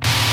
Bye.